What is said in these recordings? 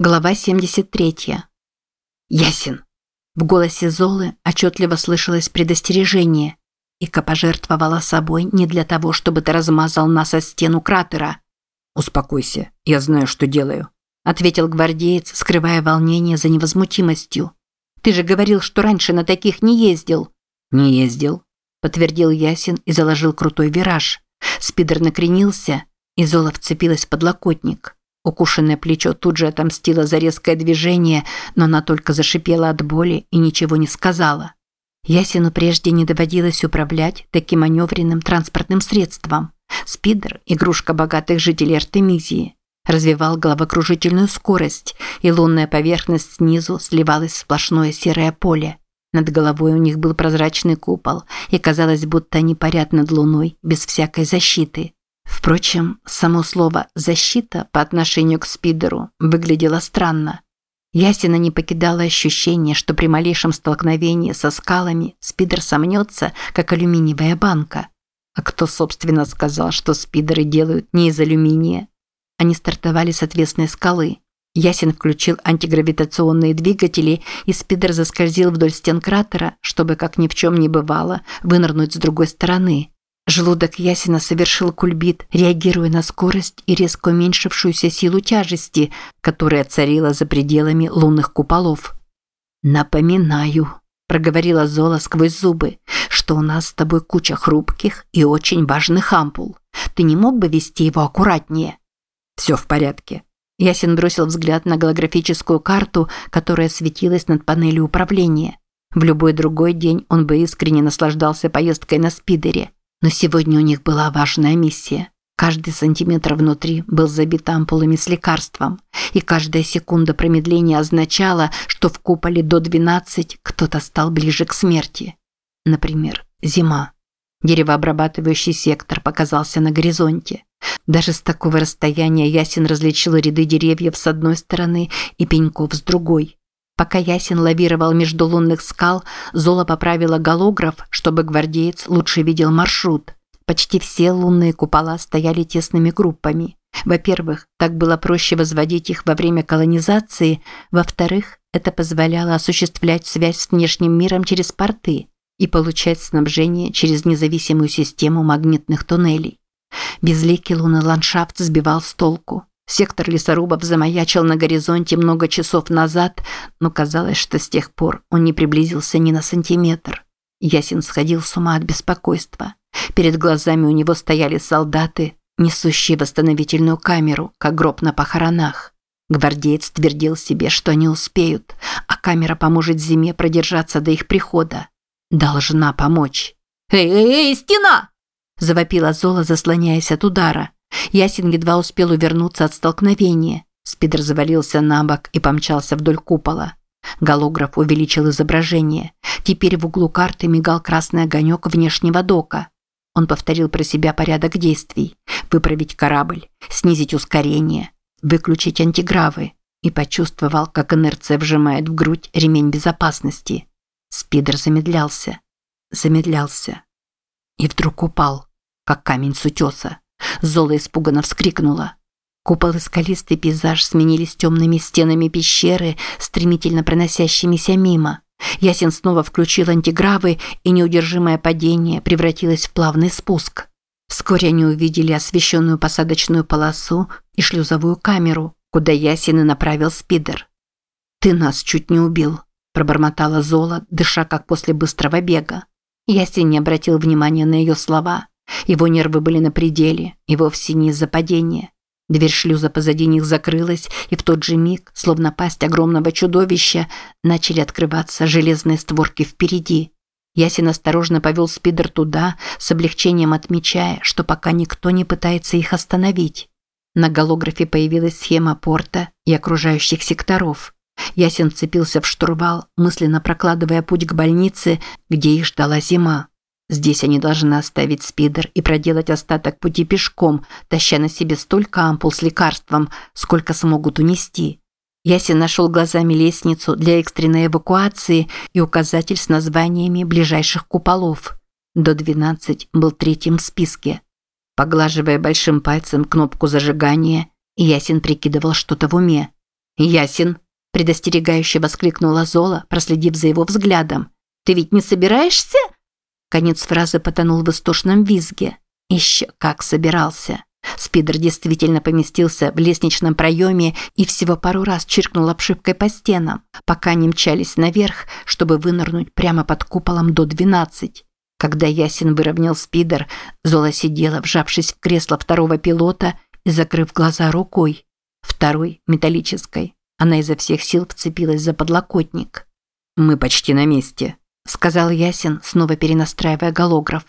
Глава 73. Ясен. В голосе Золы отчетливо слышалось предостережение. Ика пожертвовала собой не для того, чтобы ты размазал нас о стену кратера. «Успокойся, я знаю, что делаю», – ответил гвардеец, скрывая волнение за невозмутимостью. «Ты же говорил, что раньше на таких не ездил». «Не ездил», – подтвердил Ясин и заложил крутой вираж. Спидер накренился, и Зола вцепилась в подлокотник. Укушенное плечо тут же отомстило за резкое движение, но она только зашипела от боли и ничего не сказала. Ясину прежде не доводилось управлять таким маневренным транспортным средством. Спидер – игрушка богатых жителей Артемизии. Развивал головокружительную скорость, и лунная поверхность снизу сливалась в сплошное серое поле. Над головой у них был прозрачный купол, и казалось, будто они парят над луной без всякой защиты. Впрочем, само слово «защита» по отношению к Спидеру выглядело странно. Ясина не покидало ощущение, что при малейшем столкновении со скалами Спидер сомнется, как алюминиевая банка. А кто, собственно, сказал, что спидеры делают не из алюминия? Они стартовали с отвесной скалы. Ясин включил антигравитационные двигатели, и спидер заскользил вдоль стен кратера, чтобы, как ни в чем не бывало, вынырнуть с другой стороны. Желудок Ясина совершил кульбит, реагируя на скорость и резко уменьшившуюся силу тяжести, которая царила за пределами лунных куполов. «Напоминаю», – проговорила Зола сквозь зубы, «что у нас с тобой куча хрупких и очень важных ампул. Ты не мог бы вести его аккуратнее?» «Все в порядке». Ясин бросил взгляд на голографическую карту, которая светилась над панелью управления. В любой другой день он бы искренне наслаждался поездкой на спидере – но сегодня у них была важная миссия. Каждый сантиметр внутри был забит ампулами с лекарством, и каждая секунда промедления означала, что в куполе до 12 кто-то стал ближе к смерти. Например, зима. Деревообрабатывающий сектор показался на горизонте. Даже с такого расстояния Ясин различил ряды деревьев с одной стороны и пеньков с другой. Пока Ясин лавировал между лунных скал, Зола поправила голограф, чтобы гвардеец лучше видел маршрут. Почти все лунные купола стояли тесными группами. Во-первых, так было проще возводить их во время колонизации. Во-вторых, это позволяло осуществлять связь с внешним миром через порты и получать снабжение через независимую систему магнитных туннелей. Безликий лунный ландшафт сбивал с толку. Сектор лесорубов замаячил на горизонте много часов назад, но казалось, что с тех пор он не приблизился ни на сантиметр. Ясин сходил с ума от беспокойства. Перед глазами у него стояли солдаты, несущие восстановительную камеру, как гроб на похоронах. Гвардеец твердил себе, что они успеют, а камера поможет зиме продержаться до их прихода. Должна помочь. «Эй, эй, эй, стена!» – завопила Зола, заслоняясь от удара. Ясин едва успел увернуться от столкновения. Спидер завалился на бок и помчался вдоль купола. Голограф увеличил изображение. Теперь в углу карты мигал красный огонек внешнего дока. Он повторил про себя порядок действий. Выправить корабль, снизить ускорение, выключить антигравы и почувствовал, как инерция вжимает в грудь ремень безопасности. Спидер замедлялся, замедлялся и вдруг упал, как камень с утеса. Зола испуганно вскрикнула. Купол и скалистый пейзаж сменились темными стенами пещеры, стремительно проносящимися мимо. Ясен снова включил антигравы, и неудержимое падение превратилось в плавный спуск. Вскоре они увидели освещенную посадочную полосу и шлюзовую камеру, куда Ясен и направил спидер. «Ты нас чуть не убил», – пробормотала Зола, дыша как после быстрого бега. Ясен не обратил внимания на ее слова. Его нервы были на пределе, и вовсе не из-за падения. Дверь шлюза позади них закрылась, и в тот же миг, словно пасть огромного чудовища, начали открываться железные створки впереди. Ясин осторожно повел спидер туда, с облегчением отмечая, что пока никто не пытается их остановить. На голографе появилась схема порта и окружающих секторов. Ясин вцепился в штурвал, мысленно прокладывая путь к больнице, где их ждала зима. Здесь они должны оставить спидер и проделать остаток пути пешком, таща на себе столько ампул с лекарством, сколько смогут унести. Ясин нашел глазами лестницу для экстренной эвакуации и указатель с названиями ближайших куполов. До 12 был третьим в списке. Поглаживая большим пальцем кнопку зажигания, Ясин прикидывал что-то в уме. «Ясен», – предостерегающе воскликнула Зола, проследив за его взглядом. «Ты ведь не собираешься?» Конец фразы потонул в истошном визге. Еще как собирался. Спидер действительно поместился в лестничном проеме и всего пару раз чиркнул обшивкой по стенам, пока не мчались наверх, чтобы вынырнуть прямо под куполом до 12. Когда Ясин выровнял спидер, Зола сидела, вжавшись в кресло второго пилота и закрыв глаза рукой. Второй, металлической. Она изо всех сил вцепилась за подлокотник. «Мы почти на месте», – сказал Ясин, снова перенастраивая голограф.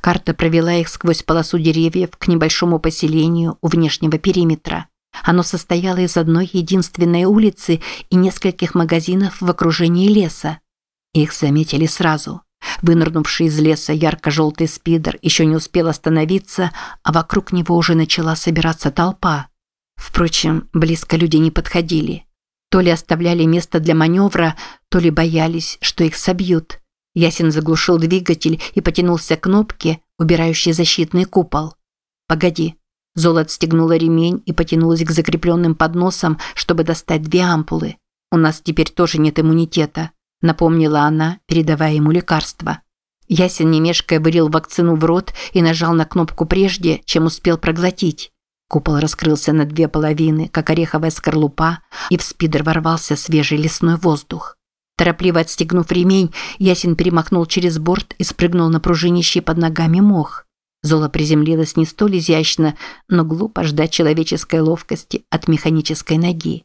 Карта провела их сквозь полосу деревьев к небольшому поселению у внешнего периметра. Оно состояло из одной единственной улицы и нескольких магазинов в окружении леса. Их заметили сразу. Вынырнувший из леса ярко-желтый спидер еще не успел остановиться, а вокруг него уже начала собираться толпа. Впрочем, близко люди не подходили. То ли оставляли место для маневра, то ли боялись, что их собьют. Ясен заглушил двигатель и потянулся к кнопке, убирающей защитный купол. «Погоди». Зола отстегнула ремень и потянулась к закрепленным подносам, чтобы достать две ампулы. «У нас теперь тоже нет иммунитета», – напомнила она, передавая ему лекарство. Ясен, не мешкая, вырил вакцину в рот и нажал на кнопку прежде, чем успел проглотить. Купол раскрылся на две половины, как ореховая скорлупа, и в спидер ворвался свежий лесной воздух. Торопливо отстегнув ремень, Ясин перемахнул через борт и спрыгнул на пружинищий под ногами мох. Зола приземлилась не столь изящно, но глупо ждать человеческой ловкости от механической ноги.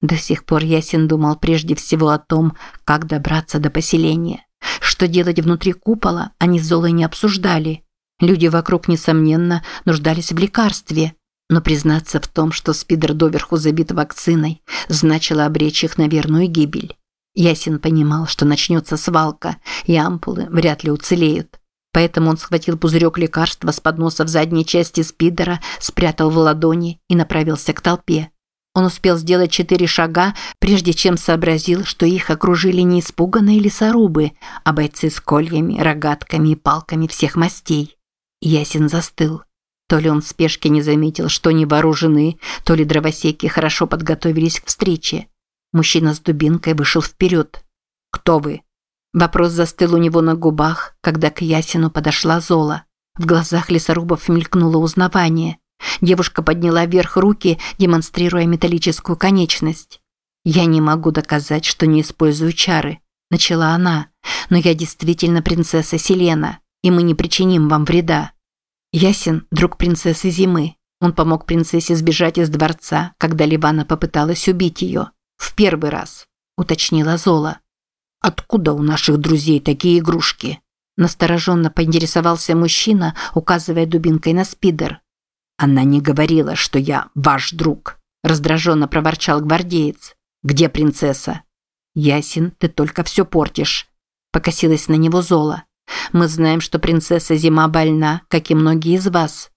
До сих пор Ясин думал прежде всего о том, как добраться до поселения. Что делать внутри купола, они с Золой не обсуждали. Люди вокруг, несомненно, нуждались в лекарстве. Но признаться в том, что спидер доверху забит вакциной, значило обречь их на верную гибель. Ясин понимал, что начнется свалка, и ампулы вряд ли уцелеют. Поэтому он схватил пузырек лекарства с подноса в задней части спидера, спрятал в ладони и направился к толпе. Он успел сделать четыре шага, прежде чем сообразил, что их окружили не испуганные лесорубы, а бойцы с кольями, рогатками и палками всех мастей. Ясин застыл. То ли он в спешке не заметил, что они вооружены, то ли дровосеки хорошо подготовились к встрече. Мужчина с дубинкой вышел вперед. «Кто вы?» Вопрос застыл у него на губах, когда к Ясину подошла Зола. В глазах лесорубов мелькнуло узнавание. Девушка подняла вверх руки, демонстрируя металлическую конечность. «Я не могу доказать, что не использую чары», – начала она. «Но я действительно принцесса Селена, и мы не причиним вам вреда». Ясин – друг принцессы Зимы. Он помог принцессе сбежать из дворца, когда Ливана попыталась убить ее. В первый раз, уточнила Зола. Откуда у наших друзей такие игрушки? Настороженно поинтересовался мужчина, указывая дубинкой на спидер. Она не говорила, что я ваш друг, раздраженно проворчал гвардеец. Где принцесса? Ясин, ты только все портишь. Покосилась на него Зола. Мы знаем, что принцесса Зима больна, как и многие из вас.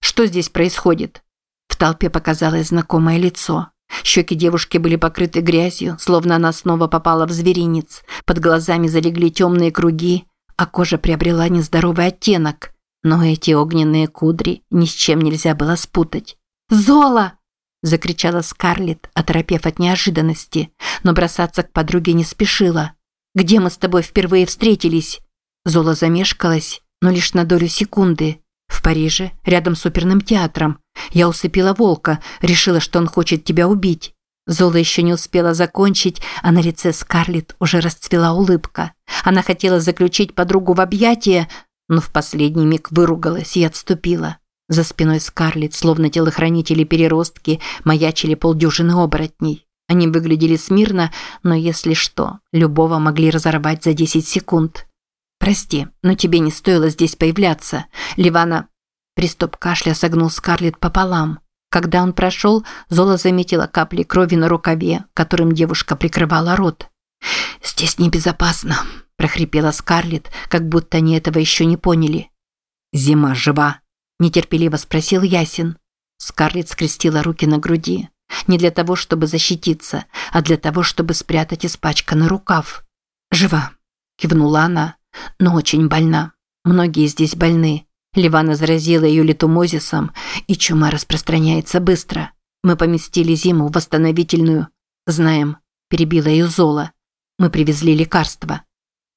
Что здесь происходит? В толпе показалось знакомое лицо. Щеки девушки были покрыты грязью, словно она снова попала в зверинец. Под глазами залегли темные круги, а кожа приобрела нездоровый оттенок. Но эти огненные кудри ни с чем нельзя было спутать. «Зола!» – закричала Скарлетт, оторопев от неожиданности, но бросаться к подруге не спешила. «Где мы с тобой впервые встретились?» Зола замешкалась, но лишь на долю секунды. В Париже, рядом с оперным театром. Я усыпила волка, решила, что он хочет тебя убить. Зола еще не успела закончить, а на лице Скарлетт уже расцвела улыбка. Она хотела заключить подругу в объятия, но в последний миг выругалась и отступила. За спиной Скарлетт, словно телохранители-переростки, маячили полдюжины оборотней. Они выглядели смирно, но если что, любого могли разорвать за 10 секунд. «Прости, но тебе не стоило здесь появляться. Ливана...» Приступ кашля согнул Скарлетт пополам. Когда он прошел, Зола заметила капли крови на рукаве, которым девушка прикрывала рот. «Здесь небезопасно», – прохрипела Скарлетт, как будто они этого еще не поняли. «Зима жива?» – нетерпеливо спросил Ясин. Скарлетт скрестила руки на груди. Не для того, чтобы защититься, а для того, чтобы спрятать испачканный рукав. «Жива», – кивнула она но очень больна. Многие здесь больны. Ливана заразила ее литумозисом, и чума распространяется быстро. Мы поместили зиму в восстановительную. «Знаем», – перебила ее Зола. «Мы привезли лекарства».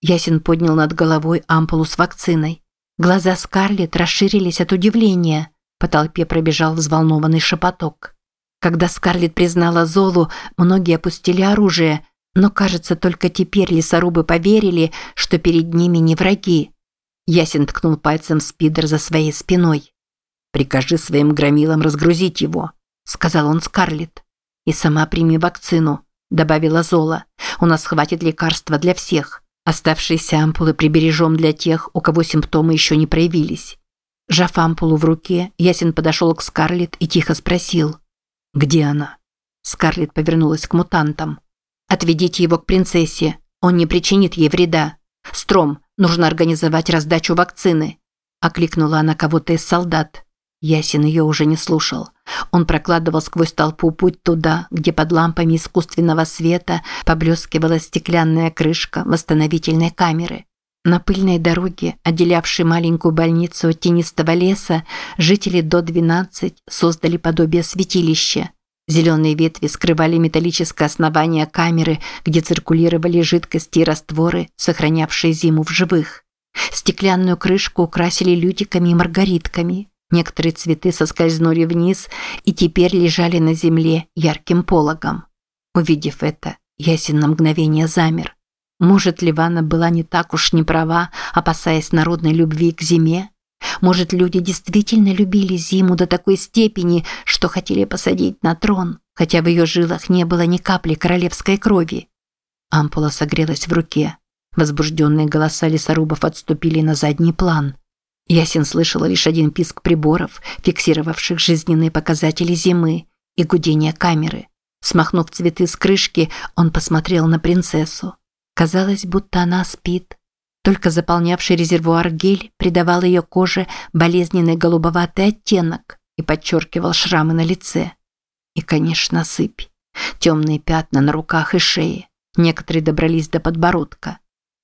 Ясин поднял над головой ампулу с вакциной. Глаза Скарлетт расширились от удивления. По толпе пробежал взволнованный шепоток. Когда Скарлетт признала Золу, многие опустили оружие, но, кажется, только теперь лесорубы поверили, что перед ними не враги. Ясен ткнул пальцем спидер за своей спиной. «Прикажи своим громилам разгрузить его», – сказал он Скарлетт. «И сама прими вакцину», – добавила Зола. «У нас хватит лекарства для всех. Оставшиеся ампулы прибережем для тех, у кого симптомы еще не проявились». Жав ампулу в руке, Ясен подошел к Скарлетт и тихо спросил. «Где она?» Скарлетт повернулась к мутантам. «Отведите его к принцессе. Он не причинит ей вреда. Стром, нужно организовать раздачу вакцины». Окликнула она кого-то из солдат. Ясен ее уже не слушал. Он прокладывал сквозь толпу путь туда, где под лампами искусственного света поблескивала стеклянная крышка восстановительной камеры. На пыльной дороге, отделявшей маленькую больницу от тенистого леса, жители до 12 создали подобие святилища. Зеленые ветви скрывали металлическое основание камеры, где циркулировали жидкости и растворы, сохранявшие зиму в живых. Стеклянную крышку украсили лютиками и маргаритками. Некоторые цветы соскользнули вниз и теперь лежали на земле ярким пологом. Увидев это, Ясин на мгновение замер. Может, Ливана была не так уж не права, опасаясь народной любви к зиме? Может, люди действительно любили зиму до такой степени, что хотели посадить на трон, хотя в ее жилах не было ни капли королевской крови? Ампула согрелась в руке. Возбужденные голоса лесорубов отступили на задний план. Ясин слышала лишь один писк приборов, фиксировавших жизненные показатели зимы, и гудение камеры. Смахнув цветы с крышки, он посмотрел на принцессу. Казалось, будто она спит. Только заполнявший резервуар гель придавал ее коже болезненный голубоватый оттенок и подчеркивал шрамы на лице. И, конечно, сыпь. Темные пятна на руках и шее. Некоторые добрались до подбородка.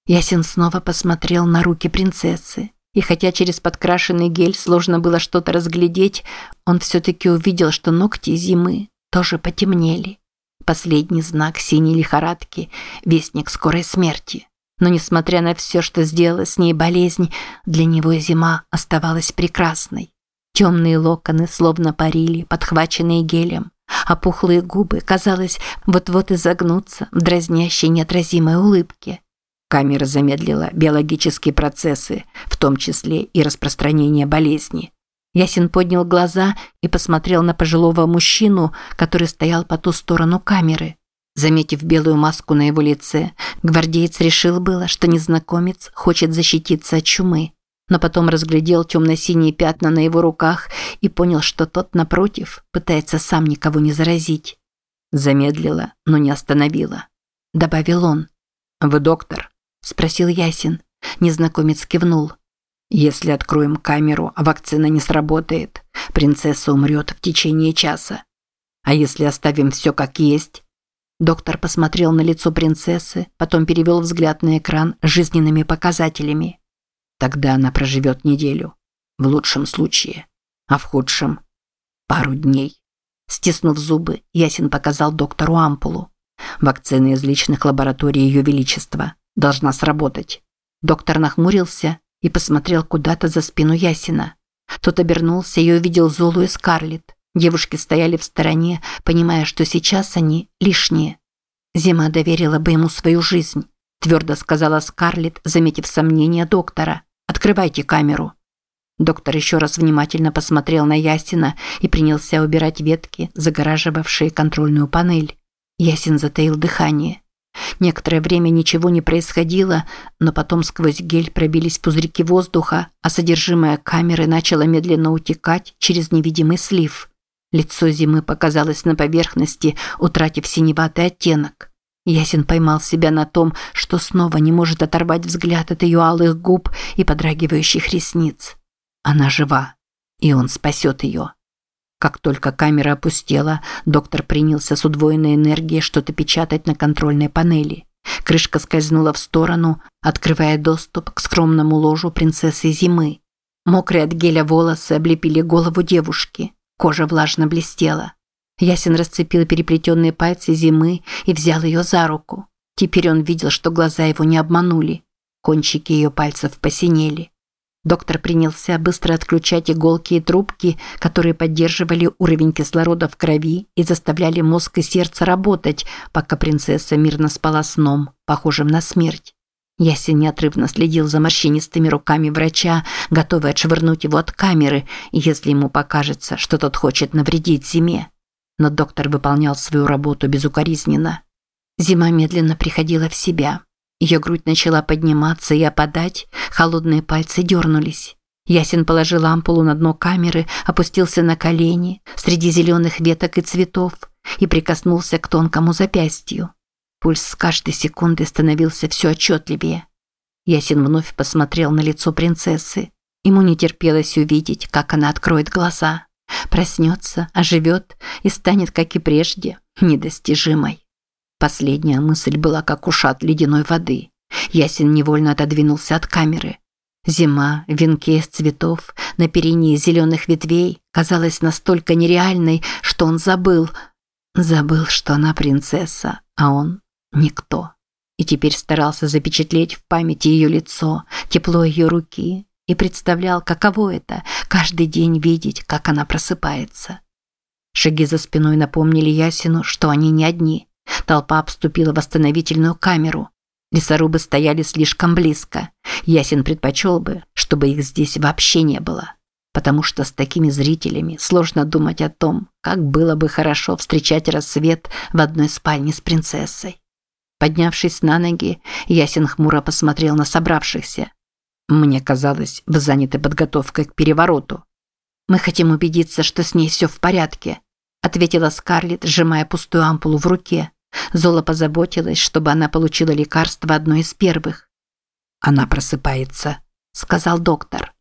Ясен снова посмотрел на руки принцессы. И хотя через подкрашенный гель сложно было что-то разглядеть, он все-таки увидел, что ногти зимы тоже потемнели. Последний знак синей лихорадки – вестник скорой смерти. Но несмотря на все, что сделала с ней болезнь, для него зима оставалась прекрасной. Темные локоны словно парили, подхваченные гелем, а пухлые губы, казалось, вот-вот изогнутся в дразнящей неотразимой улыбке. Камера замедлила биологические процессы, в том числе и распространение болезни. Ясин поднял глаза и посмотрел на пожилого мужчину, который стоял по ту сторону камеры. Заметив белую маску на его лице, гвардеец решил было, что незнакомец хочет защититься от чумы. Но потом разглядел темно-синие пятна на его руках и понял, что тот, напротив, пытается сам никого не заразить. Замедлила, но не остановила. Добавил он. «Вы доктор?» – спросил Ясин. Незнакомец кивнул. Если откроем камеру, а вакцина не сработает, принцесса умрет в течение часа. А если оставим все как есть? Доктор посмотрел на лицо принцессы, потом перевел взгляд на экран с жизненными показателями. Тогда она проживет неделю. В лучшем случае. А в худшем – пару дней. Стиснув зубы, Ясин показал доктору ампулу. Вакцина из личных лабораторий Ее Величества должна сработать. Доктор нахмурился и посмотрел куда-то за спину Ясина. Тот обернулся и увидел Золу и Скарлетт. Девушки стояли в стороне, понимая, что сейчас они лишние. Зима доверила бы ему свою жизнь, твердо сказала Скарлетт, заметив сомнение доктора. «Открывайте камеру». Доктор еще раз внимательно посмотрел на Ясина и принялся убирать ветки, загораживавшие контрольную панель. Ясин затаил дыхание. Некоторое время ничего не происходило, но потом сквозь гель пробились пузырьки воздуха, а содержимое камеры начало медленно утекать через невидимый слив. Лицо зимы показалось на поверхности, утратив синеватый оттенок. Ясен поймал себя на том, что снова не может оторвать взгляд от ее алых губ и подрагивающих ресниц. Она жива, и он спасет ее. Как только камера опустела, доктор принялся с удвоенной энергией что-то печатать на контрольной панели. Крышка скользнула в сторону, открывая доступ к скромному ложу принцессы Зимы. Мокрые от геля волосы облепили голову девушки. Кожа влажно блестела. Ясен расцепил переплетенные пальцы зимы и взял ее за руку. Теперь он видел, что глаза его не обманули. Кончики ее пальцев посинели. Доктор принялся быстро отключать иголки и трубки, которые поддерживали уровень кислорода в крови и заставляли мозг и сердце работать, пока принцесса мирно спала сном, похожим на смерть. Ясен неотрывно следил за морщинистыми руками врача, готовый отшвырнуть его от камеры, если ему покажется, что тот хочет навредить зиме. Но доктор выполнял свою работу безукоризненно. Зима медленно приходила в себя. Ее грудь начала подниматься и опадать, холодные пальцы дернулись. Ясен положил ампулу на дно камеры, опустился на колени среди зеленых веток и цветов и прикоснулся к тонкому запястью. Пульс с каждой секундой становился все отчетливее. Ясен вновь посмотрел на лицо принцессы. Ему не терпелось увидеть, как она откроет глаза. Проснется, оживет и станет, как и прежде, недостижимой. Последняя мысль была как ушат ледяной воды. Ясен невольно отодвинулся от камеры. Зима в венке из цветов, на перине зеленых ветвей казалась настолько нереальной, что он забыл. Забыл, что она принцесса, а он никто. И теперь старался запечатлеть в памяти ее лицо, тепло ее руки, и представлял, каково это – каждый день видеть, как она просыпается. Шаги за спиной напомнили Ясину, что они не одни – Толпа обступила восстановительную камеру. Лесорубы стояли слишком близко. Ясен предпочел бы, чтобы их здесь вообще не было. Потому что с такими зрителями сложно думать о том, как было бы хорошо встречать рассвет в одной спальне с принцессой. Поднявшись на ноги, Ясен хмуро посмотрел на собравшихся. «Мне казалось, вы заняты подготовкой к перевороту». «Мы хотим убедиться, что с ней все в порядке», ответила Скарлетт, сжимая пустую ампулу в руке. Зола позаботилась, чтобы она получила лекарство одно из первых. «Она просыпается», – сказал доктор.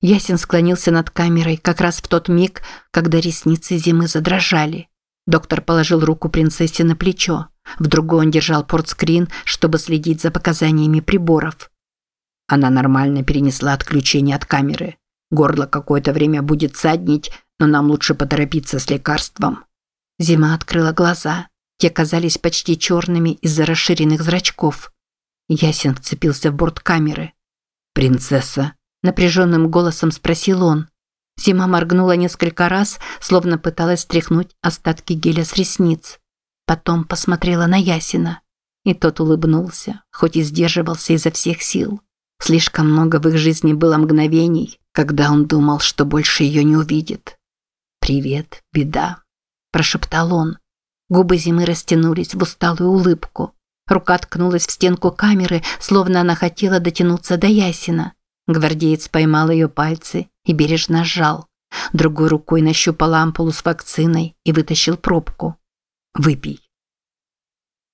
Ясен склонился над камерой как раз в тот миг, когда ресницы зимы задрожали. Доктор положил руку принцессе на плечо. В другой он держал портскрин, чтобы следить за показаниями приборов. Она нормально перенесла отключение от камеры. Горло какое-то время будет саднить, но нам лучше поторопиться с лекарством. Зима открыла глаза. Те казались почти черными из-за расширенных зрачков. Ясен вцепился в борт камеры. «Принцесса?» – напряженным голосом спросил он. Зима моргнула несколько раз, словно пыталась стряхнуть остатки геля с ресниц. Потом посмотрела на Ясина. И тот улыбнулся, хоть и сдерживался изо всех сил. Слишком много в их жизни было мгновений, когда он думал, что больше ее не увидит. «Привет, беда», – прошептал он. Губы зимы растянулись в усталую улыбку. Рука ткнулась в стенку камеры, словно она хотела дотянуться до Ясина. Гвардеец поймал ее пальцы и бережно сжал. Другой рукой нащупал ампулу с вакциной и вытащил пробку. «Выпей».